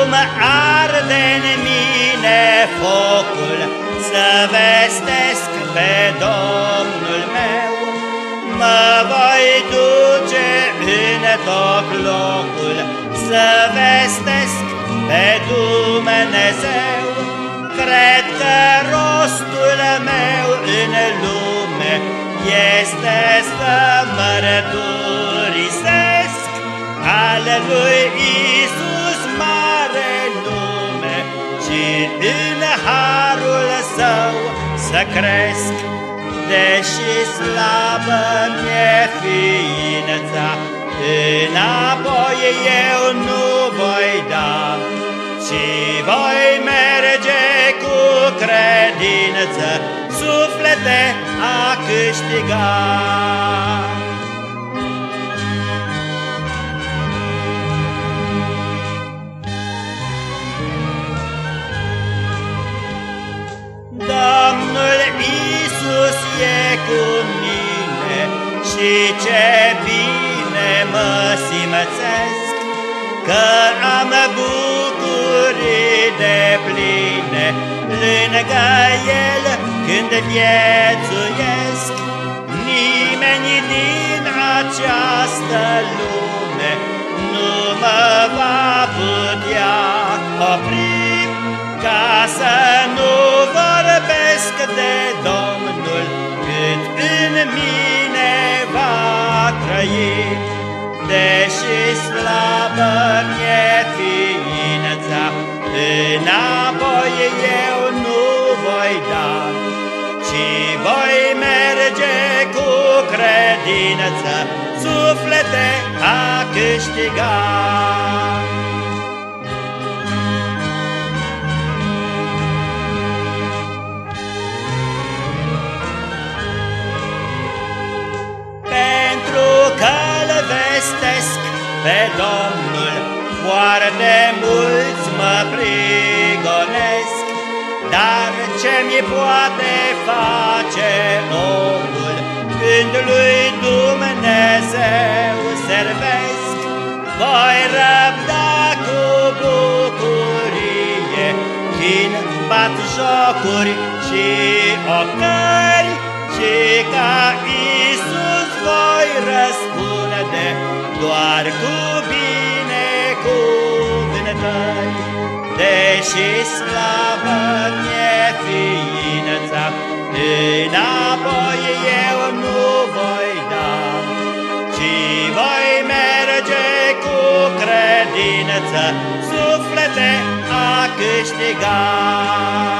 Cum arde în mine focul Să vestesc pe Domnul meu. Mă voi duce în tot locul Să vestesc pe Dumnezeu. Cred că rostul meu în lume Este să mărturisesc. Ale lui Isus Și în harul său să cresc Deși slabă mi-e ființa Înapoi eu nu voi da Ci voi merge cu credință. Suflete a câștiga e cu mine și ce bine mă simțesc Că am bucurii de pline lângă El când viețuiesc. Nimeni din această lume trăi Deși slabă mi-e ființa, înapoi eu nu voi da, ci voi merge cu credință, suflete a câștiga. Domnul, foarte mulți mă prigonesc, dar ce mi poate face omul când lui Dumnezeu servesc? Voi răbda cu bucurie, chin, bat jocuri și ocări, și ca Isus voi răspunde doar cu Deși slavă mi-e ființa, înapoi eu nu voi da, ci voi merge cu credință, suflete a câștigat.